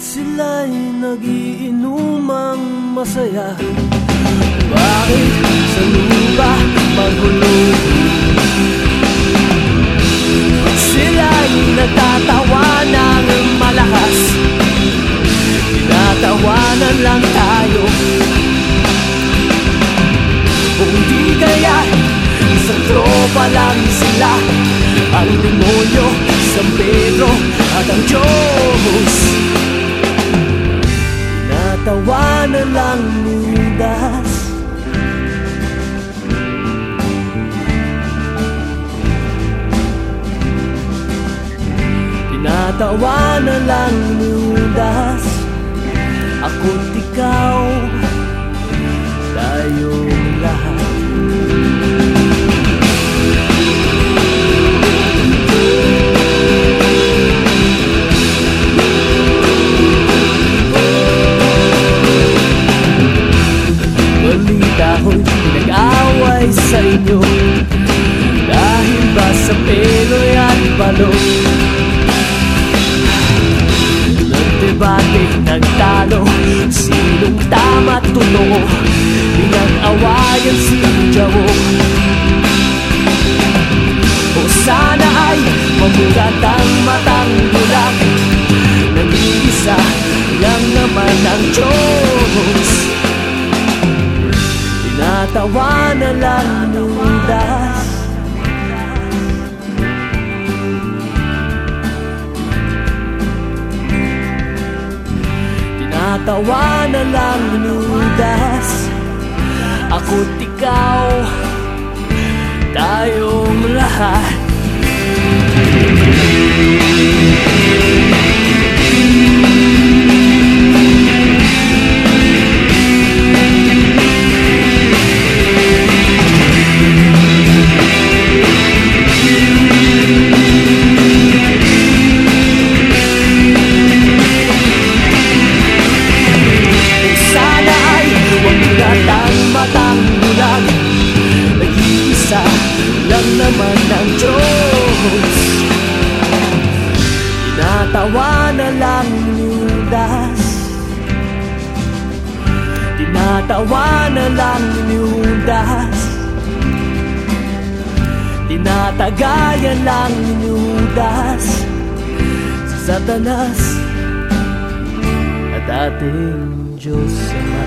sila'y nagiinumang masaya Bakit sa lupa magulo? Ba't sila'y nagtatawa ng malakas? Tinatawanan lang tayo Kung di kaya isang tropa lang sila Ang demonyo, San Pedro at ang Diyos Tinatawanan lang ni Nagdebate, nagtalo. Sinong tama at totoo. Pinag-awayan si Jawo. O sana ay mamulat ang matang bulag Nag-iisa lang naman ang Diyos. Tinatawanan lang. ni Tinatawanan lang ni Judas Ako't ikaw Tayong lahat naman ang Diyos. Tinatawanan lang ni Judas. Tinatawanan lang ni Judas. Tinatagayan lang Judas. Si Satanas at ating Diyos Ama